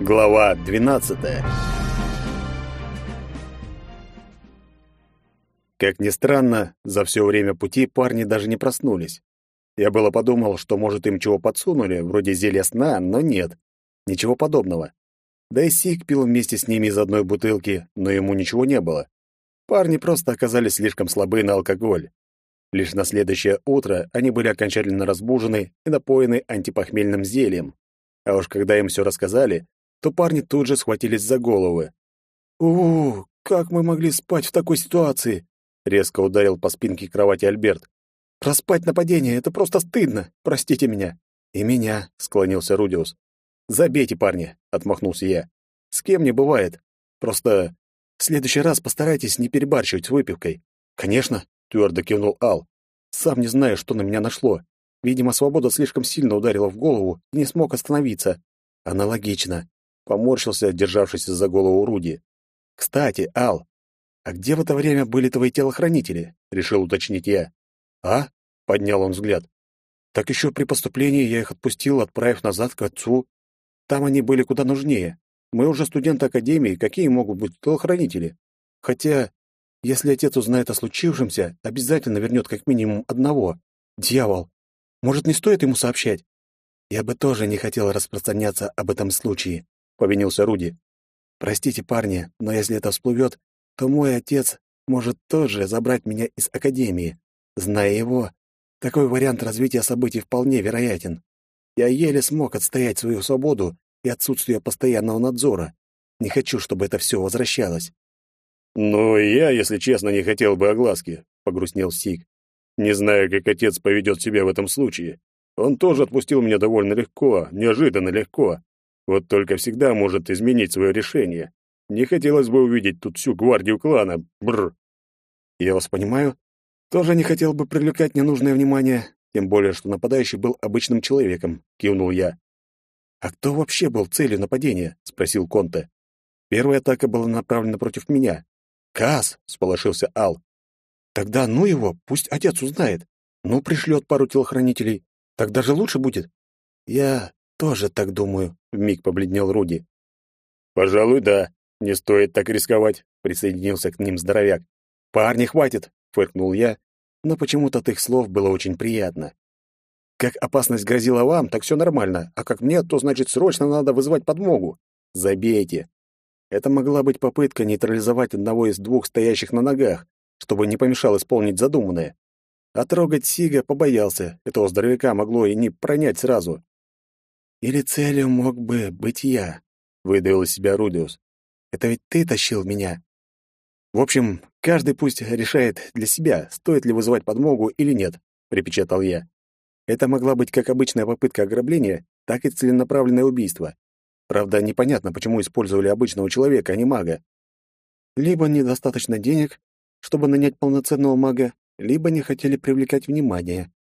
Глава 12. Как ни странно, за все время пути парни даже не проснулись. Я было подумал, что, может, им чего подсунули, вроде зелья сна, но нет. Ничего подобного. Да и Сик пил вместе с ними из одной бутылки, но ему ничего не было. Парни просто оказались слишком слабы на алкоголь. Лишь на следующее утро они были окончательно разбужены и напоены антипохмельным зельем. А уж когда им все рассказали, то парни тут же схватились за головы. «У, как мы могли спать в такой ситуации?» — резко ударил по спинке кровати Альберт. «Проспать нападение — это просто стыдно. Простите меня». «И меня», — склонился Рудиус. «Забейте, парни», — отмахнулся я. «С кем не бывает. Просто в следующий раз постарайтесь не перебарщивать с выпивкой». «Конечно», — твердо кивнул Ал. «Сам не знаю, что на меня нашло. Видимо, свобода слишком сильно ударила в голову и не смог остановиться. Аналогично. Поморщился, державшись за голову Руди. Кстати, Ал, а где в это время были твои телохранители? Решил уточнить я. А? Поднял он взгляд. Так еще при поступлении я их отпустил, отправив назад к отцу. Там они были куда нужнее. Мы уже студенты академии, какие могут быть телохранители? Хотя, если отец узнает о случившемся, обязательно вернет как минимум одного. Дьявол! Может, не стоит ему сообщать? Я бы тоже не хотел распространяться об этом случае, повинился Руди. Простите, парни, но если это всплывет, то мой отец может тоже забрать меня из академии. Зная его, такой вариант развития событий вполне вероятен. Я еле смог отстоять свою свободу и отсутствие постоянного надзора. Не хочу, чтобы это все возвращалось. «Ну, я, если честно, не хотел бы огласки», — погрустнел Сик. Не знаю, как отец поведет себя в этом случае. Он тоже отпустил меня довольно легко, неожиданно легко. Вот только всегда может изменить свое решение. Не хотелось бы увидеть тут всю гвардию клана. Бррр. Я вас понимаю. Тоже не хотел бы привлекать ненужное внимание, тем более, что нападающий был обычным человеком, кивнул я. А кто вообще был целью нападения? спросил Конте. Первая атака была направлена против меня. Кас, сполошился Ал. Тогда ну его, пусть отец узнает. Ну, пришлет пару телохранителей. Так даже лучше будет. Я тоже так думаю, вмиг побледнел Руди. Пожалуй, да. Не стоит так рисковать, присоединился к ним здоровяк. Парни, хватит, фыркнул я, но почему-то от их слов было очень приятно. Как опасность грозила вам, так все нормально, а как мне, то значит срочно надо вызвать подмогу. Забейте. Это могла быть попытка нейтрализовать одного из двух стоящих на ногах, чтобы не помешал исполнить задуманное. А трогать Сига побоялся, этого здоровяка могло и не пронять сразу. «Или целью мог бы быть я», — выдавил из себя Рудиус. «Это ведь ты тащил меня». «В общем, каждый пусть решает для себя, стоит ли вызывать подмогу или нет», — припечатал я. Это могла быть как обычная попытка ограбления, так и целенаправленное убийство. Правда, непонятно, почему использовали обычного человека, а не мага. Либо недостаточно денег, чтобы нанять полноценного мага, либо не хотели привлекать внимание.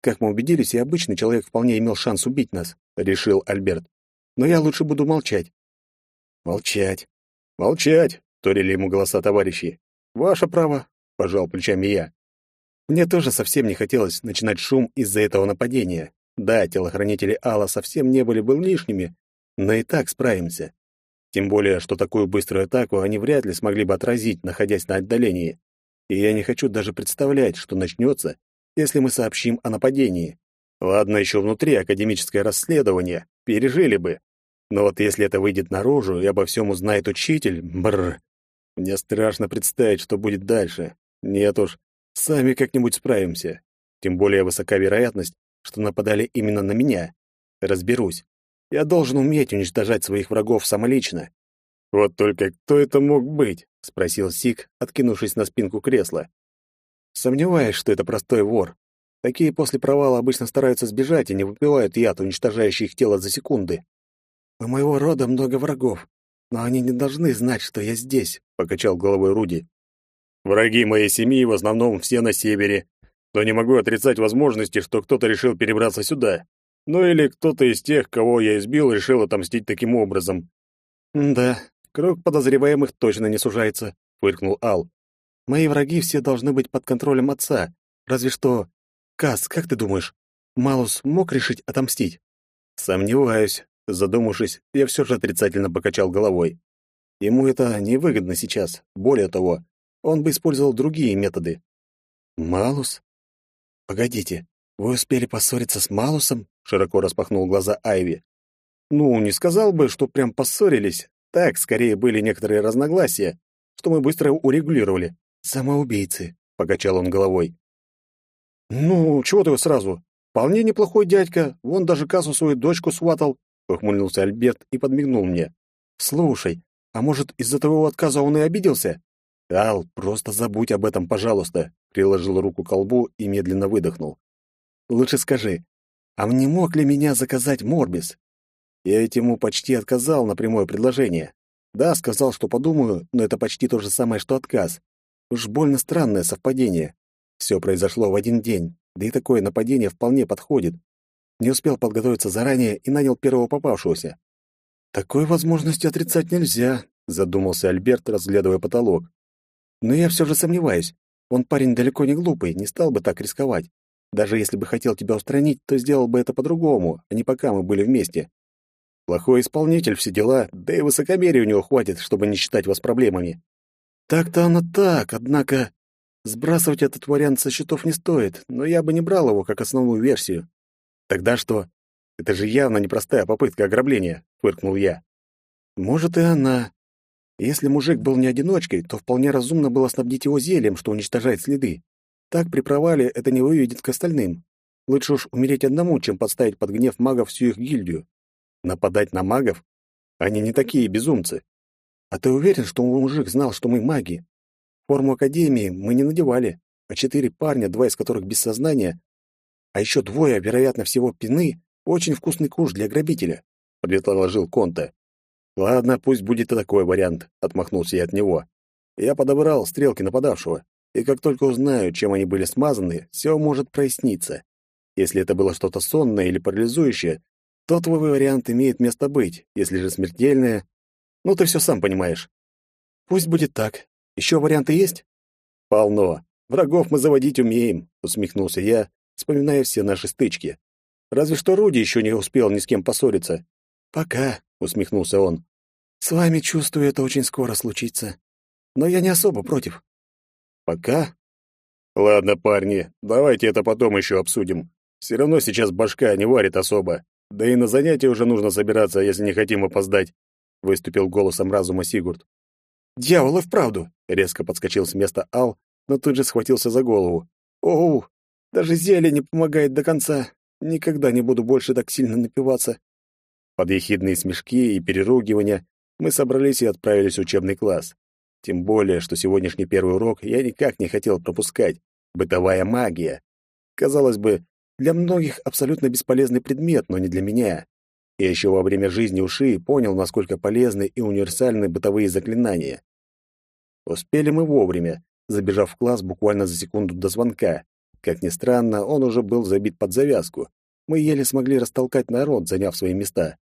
Как мы убедились, и обычный человек вполне имел шанс убить нас, решил Альберт. Но я лучше буду молчать. Молчать. Молчать, торили ему голоса товарищи. Ваше право, пожал плечами я. Мне тоже совсем не хотелось начинать шум из-за этого нападения. Да, телохранители Алла совсем не были бы лишними, но и так справимся. Тем более, что такую быструю атаку они вряд ли смогли бы отразить, находясь на отдалении. И я не хочу даже представлять, что начнется, если мы сообщим о нападении. Ладно, еще внутри академическое расследование, пережили бы. Но вот если это выйдет наружу и обо всем узнает учитель, бррр, мне страшно представить, что будет дальше. Нет уж, сами как-нибудь справимся. Тем более высока вероятность, что нападали именно на меня. Разберусь. Я должен уметь уничтожать своих врагов самолично. Вот только кто это мог быть? спросил Сик, откинувшись на спинку кресла. Сомневаюсь, что это простой вор. Такие после провала обычно стараются сбежать и не выпивают яд, уничтожающий их тело за секунды. У моего рода много врагов, но они не должны знать, что я здесь, покачал головой Руди. Враги моей семьи в основном все на севере, но не могу отрицать возможности, что кто-то решил перебраться сюда. Ну или кто-то из тех, кого я избил, решил отомстить таким образом. «Да, круг подозреваемых точно не сужается», — фыркнул Ал. «Мои враги все должны быть под контролем отца. Разве что... Кас, как ты думаешь, Малус мог решить отомстить?» «Сомневаюсь», Задумавшись, я все же отрицательно покачал головой. Ему это невыгодно сейчас. Более того, он бы использовал другие методы. Малус? Погодите, вы успели поссориться с Малусом? Широко распахнул глаза Айви. Ну, не сказал бы, что прям поссорились. Так, скорее были некоторые разногласия, что мы быстро урегулировали. Самоубийцы, покачал он головой. Ну, чего ты сразу? Вполне неплохой дядька, вон даже Касу свою дочку сватал, ухмыльнулся Альберт и подмигнул мне. Слушай, а может, из-за твоего отказа он и обиделся? Ал, просто забудь об этом, пожалуйста, приложил руку к колбу и медленно выдохнул. Лучше скажи, а не мог ли меня заказать Морбис? Я ведь ему почти отказал на прямое предложение. Да, сказал, что подумаю, но это почти то же самое, что отказ. Уж больно странное совпадение. Все произошло в один день, да и такое нападение вполне подходит. Не успел подготовиться заранее и нанял первого попавшегося. Такой возможности отрицать нельзя, задумался Альберт, разглядывая потолок. Но я все же сомневаюсь. Он парень далеко не глупый, не стал бы так рисковать. Даже если бы хотел тебя устранить, то сделал бы это по-другому, а не пока мы были вместе. Плохой исполнитель, все дела, да и высокомерия у него хватит, чтобы не считать вас проблемами. Так-то оно так, однако сбрасывать этот вариант со счетов не стоит, но я бы не брал его как основную версию. Тогда что? Это же явно непростая попытка ограбления, фыркнул я. Может и она. Если мужик был не одиночкой, то вполне разумно было снабдить его зельем, что уничтожает следы. Так при провале это не выведет к остальным. Лучше уж умереть одному, чем подставить под гнев магов всю их гильдию. Нападать на магов? Они не такие безумцы. А ты уверен, что мужик знал, что мы маги? Форму Академии мы не надевали, а четыре парня, два из которых без сознания, а еще двое, вероятно, всего пины, очень вкусный куш для грабителя, — предложил Конте. Ладно, пусть будет и такой вариант, — отмахнулся я от него. Я подобрал стрелки нападавшего и как только узнаю, чем они были смазаны, все может проясниться. Если это было что-то сонное или парализующее, то твой вариант имеет место быть. Если же смертельное, ну ты все сам понимаешь. Пусть будет так. Еще варианты есть? Полно. Врагов мы заводить умеем, усмехнулся я, вспоминая все наши стычки. Разве что Руди еще не успел ни с кем поссориться. Пока, усмехнулся он. С вами, чувствую, это очень скоро случится. Но я не особо против. Пока? Ладно, парни, давайте это потом еще обсудим. Все равно сейчас башка не варит особо. Да и на занятия уже нужно собираться, если не хотим опоздать, выступил голосом разума Сигурд. Дьявол, и вправду, резко подскочил с места Ал, но тут же схватился за голову. Оу, даже зелье не помогает до конца. Никогда не буду больше так сильно напиваться. Под ехидные смешки и переругивания мы собрались и отправились в учебный класс. Тем более, что сегодняшний первый урок я никак не хотел пропускать. Бытовая магия. Казалось бы, для многих абсолютно бесполезный предмет, но не для меня. Я еще во время жизни уши понял, насколько полезны и универсальны бытовые заклинания. Успели мы вовремя, забежав в класс буквально за секунду до звонка. Как ни странно, он уже был забит под завязку. Мы еле смогли растолкать народ, заняв свои места.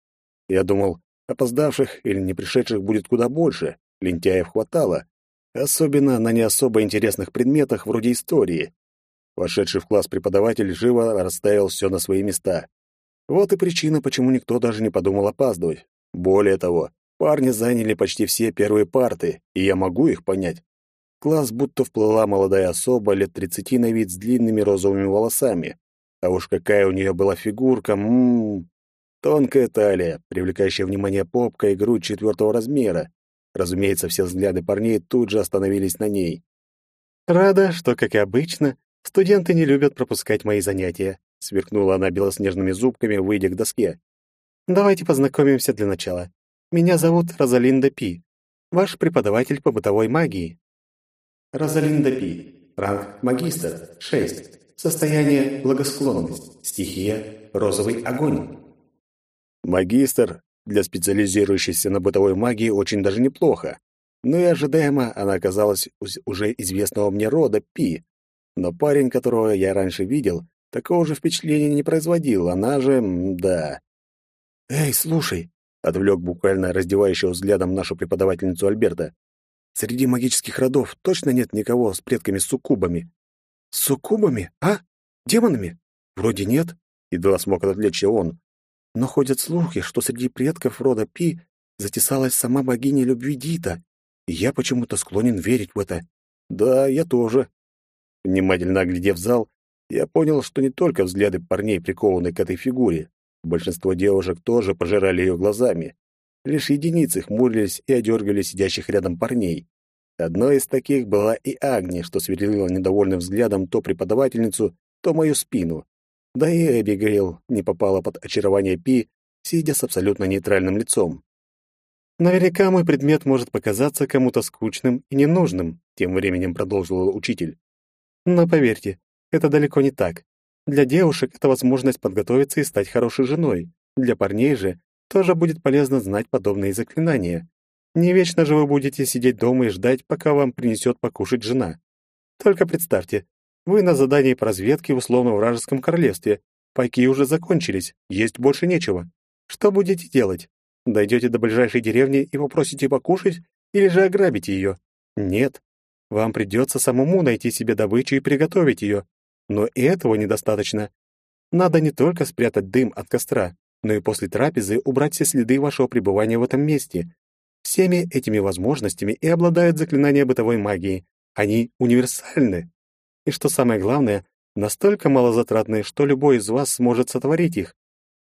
Я думал, опоздавших или не пришедших будет куда больше, Лентяев хватало, особенно на не особо интересных предметах вроде истории. Вошедший в класс преподаватель живо расставил все на свои места. Вот и причина, почему никто даже не подумал опаздывать. Более того, парни заняли почти все первые парты, и я могу их понять. Класс будто вплыла молодая особа лет тридцати на вид с длинными розовыми волосами. А уж какая у нее была фигурка, ммм... Тонкая талия, привлекающая внимание попка и грудь четвертого размера, Разумеется, все взгляды парней тут же остановились на ней. «Рада, что, как и обычно, студенты не любят пропускать мои занятия», — сверкнула она белоснежными зубками, выйдя к доске. «Давайте познакомимся для начала. Меня зовут Розалинда Пи, ваш преподаватель по бытовой магии». Розалинда Пи. Ранг магистр. 6. Состояние благосклонность. Стихия розовый огонь. Магистр для специализирующейся на бытовой магии очень даже неплохо. Но и ожидаемо она оказалась уже известного мне рода Пи. Но парень, которого я раньше видел, такого же впечатления не производил. Она же... да. «Эй, слушай!» — отвлек буквально раздевающего взглядом нашу преподавательницу Альберта. «Среди магических родов точно нет никого с предками-суккубами?» «С суккубами? А? Демонами? Вроде нет», — едва смог отвлечься он. Но ходят слухи, что среди предков рода Пи затесалась сама богиня любви Дита, и я почему-то склонен верить в это. Да, я тоже. Внимательно оглядев зал, я понял, что не только взгляды парней прикованы к этой фигуре. Большинство девушек тоже пожирали ее глазами. Лишь единицы хмурились и одергивали сидящих рядом парней. Одной из таких была и Агния, что сверлила недовольным взглядом то преподавательницу, то мою спину. Да и Эбигейл не попала под очарование Пи, сидя с абсолютно нейтральным лицом. «Наверняка мой предмет может показаться кому-то скучным и ненужным», тем временем продолжил учитель. «Но поверьте, это далеко не так. Для девушек это возможность подготовиться и стать хорошей женой. Для парней же тоже будет полезно знать подобные заклинания. Не вечно же вы будете сидеть дома и ждать, пока вам принесет покушать жена. Только представьте, вы на задании по разведке в условно-вражеском королевстве. Пайки уже закончились, есть больше нечего. Что будете делать? Дойдете до ближайшей деревни и попросите покушать или же ограбите ее? Нет. Вам придется самому найти себе добычу и приготовить ее. Но и этого недостаточно. Надо не только спрятать дым от костра, но и после трапезы убрать все следы вашего пребывания в этом месте. Всеми этими возможностями и обладают заклинания бытовой магии. Они универсальны. И что самое главное, настолько малозатратны, что любой из вас сможет сотворить их.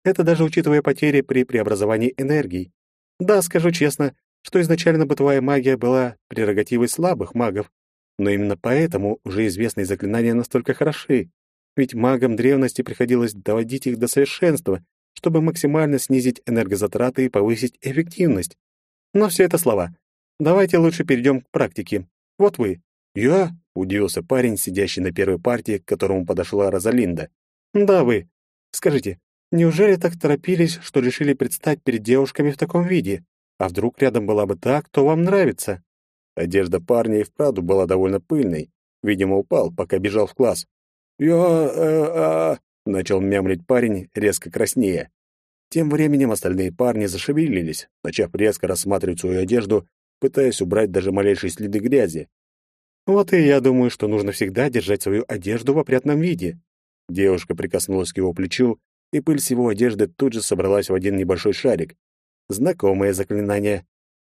Это даже учитывая потери при преобразовании энергий. Да, скажу честно, что изначально бытовая магия была прерогативой слабых магов, но именно поэтому уже известные заклинания настолько хороши. Ведь магам древности приходилось доводить их до совершенства, чтобы максимально снизить энергозатраты и повысить эффективность. Но все это слова. Давайте лучше перейдем к практике. Вот вы. Я? Удивился парень, сидящий на первой партии, к которому подошла Розалинда. Да, вы. Скажите, неужели так торопились, что решили предстать перед девушками в таком виде? А вдруг рядом была бы та, кто вам нравится? Одежда парня и вправду была довольно пыльной. Видимо, упал, пока бежал в класс. «Я... э... а...» — начал мямлить парень, резко краснея. Тем временем остальные парни зашевелились, начав резко рассматривать свою одежду, пытаясь убрать даже малейшие следы грязи. «Вот и я думаю, что нужно всегда держать свою одежду в опрятном виде». Девушка прикоснулась к его плечу, и пыль с его одежды тут же собралась в один небольшой шарик. Знакомое заклинание.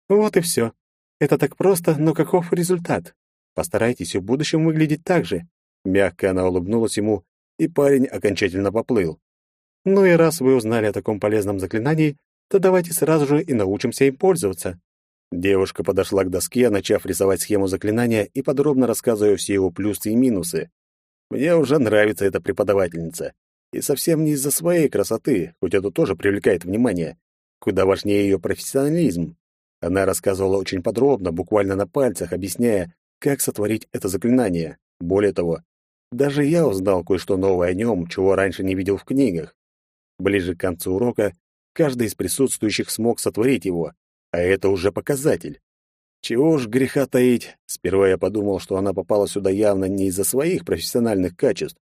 Вот и все. Это так просто, но каков результат? Постарайтесь в будущем выглядеть так же. Мягко она улыбнулась ему, и парень окончательно поплыл. Ну и раз вы узнали о таком полезном заклинании, то давайте сразу же и научимся им пользоваться. Девушка подошла к доске, начав рисовать схему заклинания и подробно рассказывая все его плюсы и минусы. Мне уже нравится эта преподавательница. И совсем не из-за своей красоты, хоть это тоже привлекает внимание. Куда важнее ее профессионализм. Она рассказывала очень подробно, буквально на пальцах, объясняя, как сотворить это заклинание. Более того, даже я узнал кое-что новое о нем, чего раньше не видел в книгах. Ближе к концу урока каждый из присутствующих смог сотворить его, а это уже показатель. Чего уж греха таить, сперва я подумал, что она попала сюда явно не из-за своих профессиональных качеств.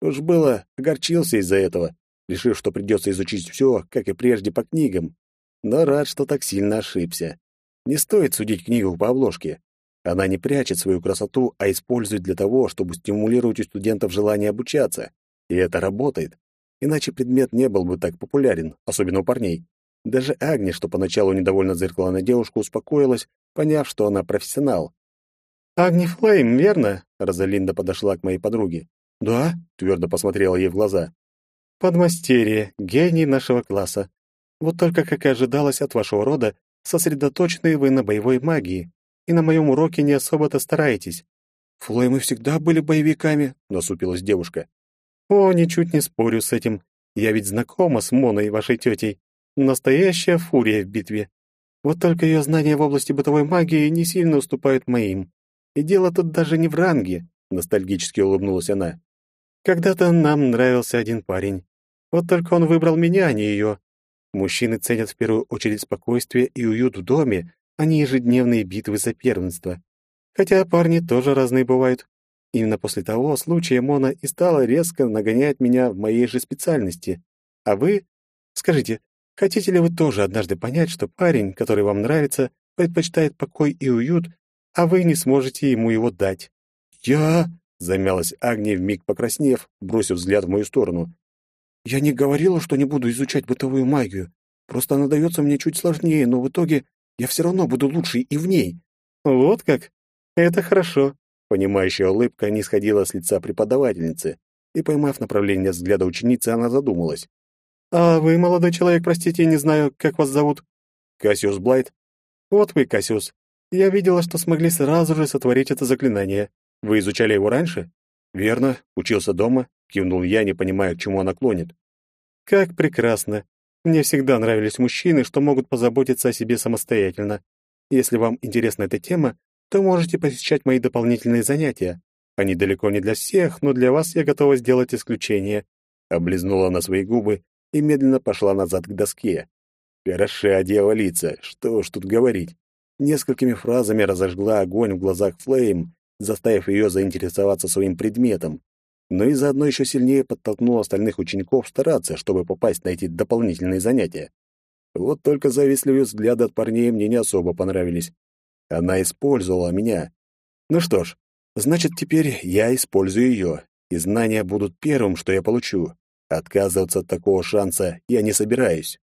Уж было, огорчился из-за этого, решив, что придется изучить все, как и прежде, по книгам. Но рад, что так сильно ошибся. Не стоит судить книгу по обложке. Она не прячет свою красоту, а использует для того, чтобы стимулировать у студентов желание обучаться. И это работает. Иначе предмет не был бы так популярен, особенно у парней. Даже Агни, что поначалу недовольно зыркала на девушку, успокоилась, поняв, что она профессионал. «Агни Флейм, верно?» Розалинда подошла к моей подруге. «Да?» — твердо посмотрела ей в глаза. «Подмастерье, гений нашего класса. Вот только, как и ожидалось от вашего рода, сосредоточены вы на боевой магии, и на моем уроке не особо-то стараетесь. Флой мы всегда были боевиками, насупилась девушка. О, ничуть не спорю с этим. Я ведь знакома с Моной, вашей тетей. Настоящая фурия в битве. Вот только ее знания в области бытовой магии не сильно уступают моим. И дело тут даже не в ранге, ностальгически улыбнулась она. Когда-то нам нравился один парень. Вот только он выбрал меня, а не ее. Мужчины ценят в первую очередь спокойствие и уют в доме, а не ежедневные битвы за первенство. Хотя парни тоже разные бывают. Именно после того случая Мона и стала резко нагонять меня в моей же специальности. А вы? Скажите, хотите ли вы тоже однажды понять, что парень, который вам нравится, предпочитает покой и уют, а вы не сможете ему его дать? Я... Замялась Агния, вмиг покраснев, бросив взгляд в мою сторону. Я не говорила, что не буду изучать бытовую магию. Просто она дается мне чуть сложнее, но в итоге я все равно буду лучшей и в ней. Вот как? Это хорошо. Понимающая улыбка не сходила с лица преподавательницы, и, поймав направление взгляда ученицы, она задумалась. «А вы, молодой человек, простите, не знаю, как вас зовут?» «Кассиус Блайт». «Вот вы, Кассиус. Я видела, что смогли сразу же сотворить это заклинание. Вы изучали его раньше?» «Верно. Учился дома», — кивнул я, не понимая, к чему она клонит. «Как прекрасно. Мне всегда нравились мужчины, что могут позаботиться о себе самостоятельно. Если вам интересна эта тема, то можете посещать мои дополнительные занятия. Они далеко не для всех, но для вас я готова сделать исключение». Облизнула на свои губы и медленно пошла назад к доске. Хороша дьяволица, что ж тут говорить. Несколькими фразами разожгла огонь в глазах Флейм, заставив ее заинтересоваться своим предметом, но и заодно еще сильнее подтолкнула остальных учеников стараться, чтобы попасть на эти дополнительные занятия. Вот только завистливые взгляды от парней мне не особо понравились. Она использовала меня. Ну что ж, значит, теперь я использую ее, и знания будут первым, что я получу. Отказываться от такого шанса я не собираюсь.